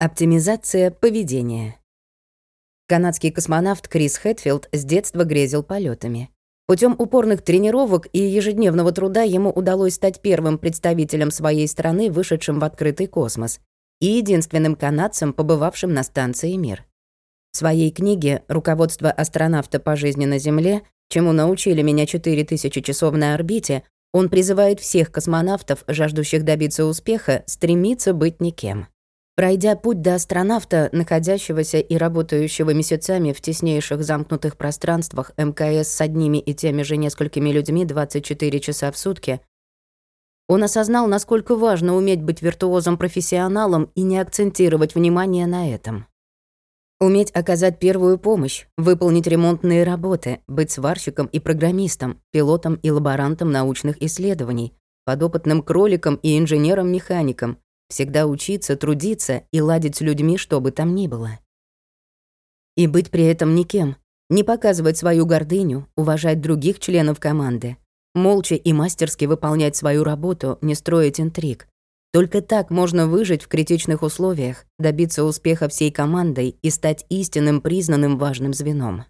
Оптимизация поведения. Канадский космонавт Крис Хэтфилд с детства грезил полетами. Путем упорных тренировок и ежедневного труда ему удалось стать первым представителем своей страны, вышедшим в открытый космос, и единственным канадцем, побывавшим на станции «Мир». В своей книге «Руководство астронавта по жизни на Земле. Чему научили меня 4000 часов на орбите» он призывает всех космонавтов, жаждущих добиться успеха, стремиться быть никем. Пройдя путь до астронавта, находящегося и работающего месяцами в теснейших замкнутых пространствах МКС с одними и теми же несколькими людьми 24 часа в сутки, он осознал, насколько важно уметь быть виртуозом-профессионалом и не акцентировать внимание на этом. Уметь оказать первую помощь, выполнить ремонтные работы, быть сварщиком и программистом, пилотом и лаборантом научных исследований, подопытным кроликом и инженером-механиком, Всегда учиться, трудиться и ладить с людьми, что бы там ни было. И быть при этом никем. Не показывать свою гордыню, уважать других членов команды. Молча и мастерски выполнять свою работу, не строить интриг. Только так можно выжить в критичных условиях, добиться успеха всей командой и стать истинным признанным важным звеном.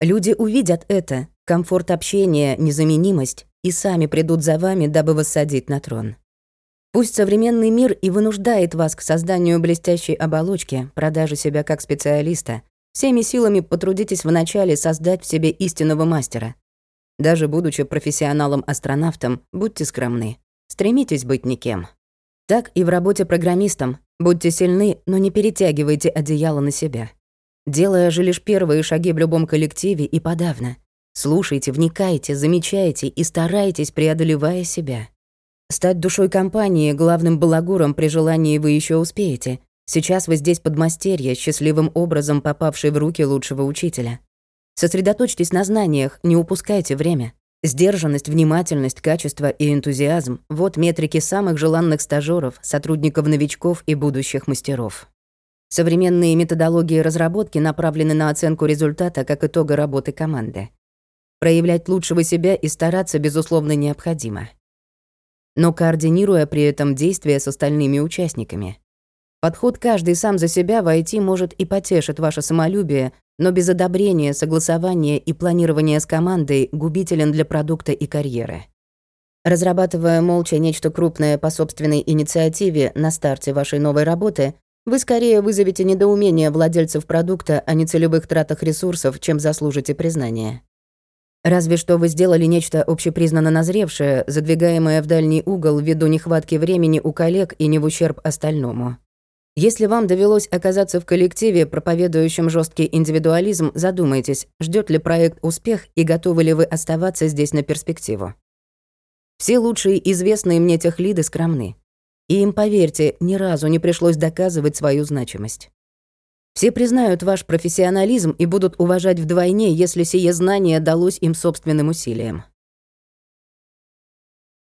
Люди увидят это, комфорт общения, незаменимость, и сами придут за вами, дабы воссадить на трон. Пусть современный мир и вынуждает вас к созданию блестящей оболочки, продаже себя как специалиста, всеми силами потрудитесь вначале создать в себе истинного мастера. Даже будучи профессионалом-астронавтом, будьте скромны. Стремитесь быть никем. Так и в работе программистом. Будьте сильны, но не перетягивайте одеяло на себя. Делая же лишь первые шаги в любом коллективе и подавно. Слушайте, вникайте, замечайте и старайтесь, преодолевая себя. Стать душой компании, главным балагуром при желании вы еще успеете. Сейчас вы здесь подмастерье, счастливым образом попавший в руки лучшего учителя. Сосредоточьтесь на знаниях, не упускайте время. Сдержанность, внимательность, качество и энтузиазм — вот метрики самых желанных стажеров, сотрудников-новичков и будущих мастеров. Современные методологии разработки направлены на оценку результата как итога работы команды. Проявлять лучшего себя и стараться, безусловно, необходимо но координируя при этом действия с остальными участниками. Подход каждый сам за себя войти может и потешит ваше самолюбие, но без одобрения, согласования и планирования с командой губителен для продукта и карьеры. Разрабатывая молча нечто крупное по собственной инициативе на старте вашей новой работы, вы скорее вызовете недоумение владельцев продукта о нецелевых тратах ресурсов, чем заслужите признания. Разве что вы сделали нечто общепризнанно назревшее, задвигаемое в дальний угол ввиду нехватки времени у коллег и не в ущерб остальному. Если вам довелось оказаться в коллективе, проповедующем жесткий индивидуализм, задумайтесь, ждет ли проект успех и готовы ли вы оставаться здесь на перспективу. Все лучшие известные мне техлиды скромны. И им, поверьте, ни разу не пришлось доказывать свою значимость. Все признают ваш профессионализм и будут уважать вдвойне, если сие знание далось им собственным усилием.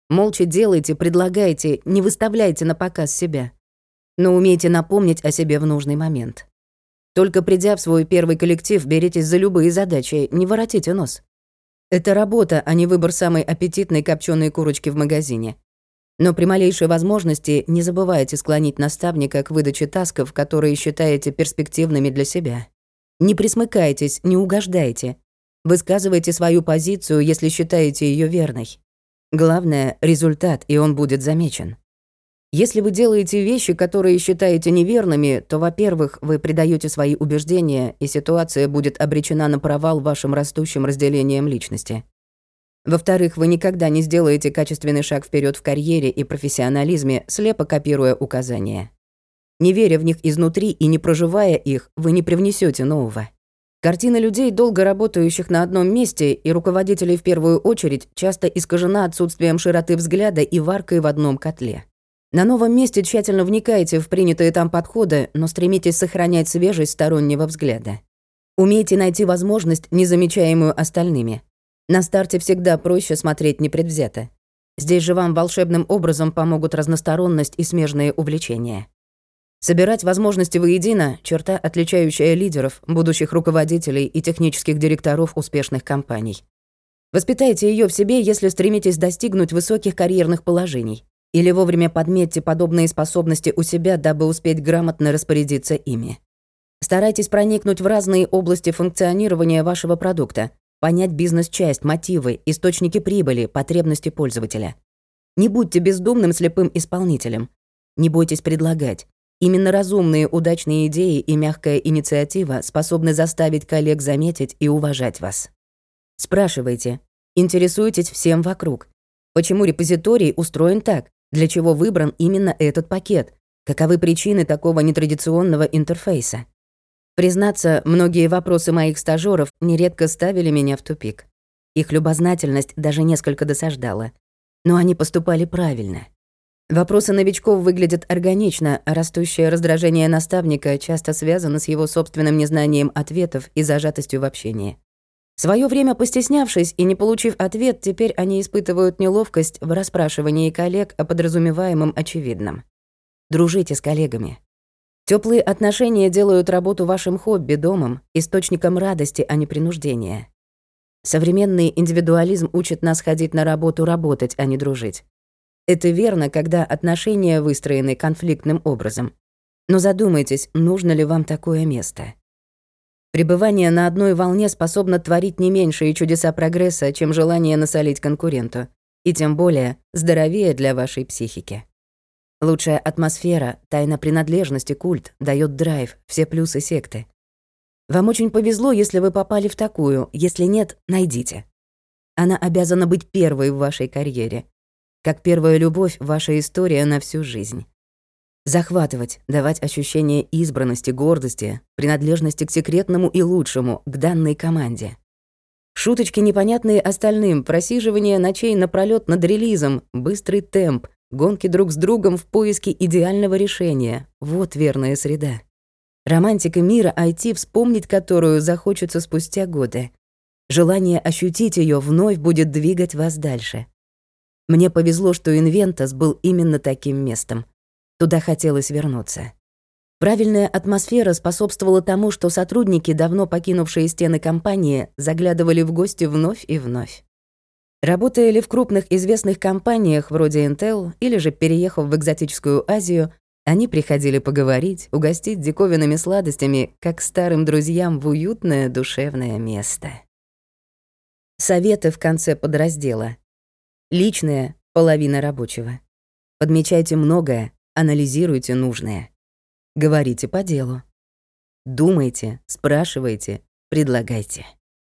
Молча делайте, предлагайте, не выставляйте на показ себя. Но умейте напомнить о себе в нужный момент. Только придя в свой первый коллектив, беритесь за любые задачи, не воротите нос. Это работа, а не выбор самой аппетитной копченой курочки в магазине. Но при малейшей возможности не забывайте склонить наставника к выдаче тасков, которые считаете перспективными для себя. Не присмыкайтесь, не угождайте. Высказывайте свою позицию, если считаете ее верной. Главное — результат, и он будет замечен. Если вы делаете вещи, которые считаете неверными, то, во-первых, вы предаете свои убеждения, и ситуация будет обречена на провал вашим растущим разделением личности. Во-вторых, вы никогда не сделаете качественный шаг вперед в карьере и профессионализме, слепо копируя указания. Не веря в них изнутри и не проживая их, вы не привнесете нового. Картина людей, долго работающих на одном месте, и руководителей в первую очередь, часто искажена отсутствием широты взгляда и варкой в одном котле. На новом месте тщательно вникайте в принятые там подходы, но стремитесь сохранять свежесть стороннего взгляда. Умейте найти возможность, незамечаемую остальными. На старте всегда проще смотреть непредвзято. Здесь же вам волшебным образом помогут разносторонность и смежные увлечения. Собирать возможности воедино — черта, отличающая лидеров, будущих руководителей и технических директоров успешных компаний. Воспитайте ее в себе, если стремитесь достигнуть высоких карьерных положений. Или вовремя подметьте подобные способности у себя, дабы успеть грамотно распорядиться ими. Старайтесь проникнуть в разные области функционирования вашего продукта, понять бизнес-часть, мотивы, источники прибыли, потребности пользователя. Не будьте бездумным слепым исполнителем. Не бойтесь предлагать. Именно разумные, удачные идеи и мягкая инициатива способны заставить коллег заметить и уважать вас. Спрашивайте, интересуйтесь всем вокруг. Почему репозиторий устроен так? Для чего выбран именно этот пакет? Каковы причины такого нетрадиционного интерфейса? Признаться, многие вопросы моих стажёров нередко ставили меня в тупик. Их любознательность даже несколько досаждала. Но они поступали правильно. Вопросы новичков выглядят органично, а растущее раздражение наставника часто связано с его собственным незнанием ответов и зажатостью в общении. Своё время постеснявшись и не получив ответ, теперь они испытывают неловкость в расспрашивании коллег о подразумеваемом очевидном. Дружите с коллегами. Теплые отношения делают работу вашим хобби, домом, источником радости, а не принуждения. Современный индивидуализм учит нас ходить на работу работать, а не дружить. Это верно, когда отношения выстроены конфликтным образом. Но задумайтесь, нужно ли вам такое место. Пребывание на одной волне способно творить не меньшие чудеса прогресса, чем желание насолить конкуренту, и тем более здоровее для вашей психики. Лучшая атмосфера, тайна принадлежности, культ, дает драйв, все плюсы секты. Вам очень повезло, если вы попали в такую, если нет, найдите. Она обязана быть первой в вашей карьере. Как первая любовь, ваша история на всю жизнь. Захватывать, давать ощущение избранности, гордости, принадлежности к секретному и лучшему, к данной команде. Шуточки непонятные остальным, просиживание ночей напролёт над релизом, быстрый темп, гонки друг с другом в поиске идеального решения. Вот верная среда. Романтика мира IT, вспомнить которую захочется спустя годы. Желание ощутить ее вновь будет двигать вас дальше. Мне повезло, что Инвентас был именно таким местом. Туда хотелось вернуться. Правильная атмосфера способствовала тому, что сотрудники, давно покинувшие стены компании, заглядывали в гости вновь и вновь. Работая ли в крупных известных компаниях вроде Intel или же переехав в экзотическую Азию, они приходили поговорить, угостить диковинными сладостями, как старым друзьям в уютное душевное место. Советы в конце подраздела. Личное — половина рабочего. Подмечайте многое, Анализируйте нужное. Говорите по делу. Думайте, спрашивайте, предлагайте.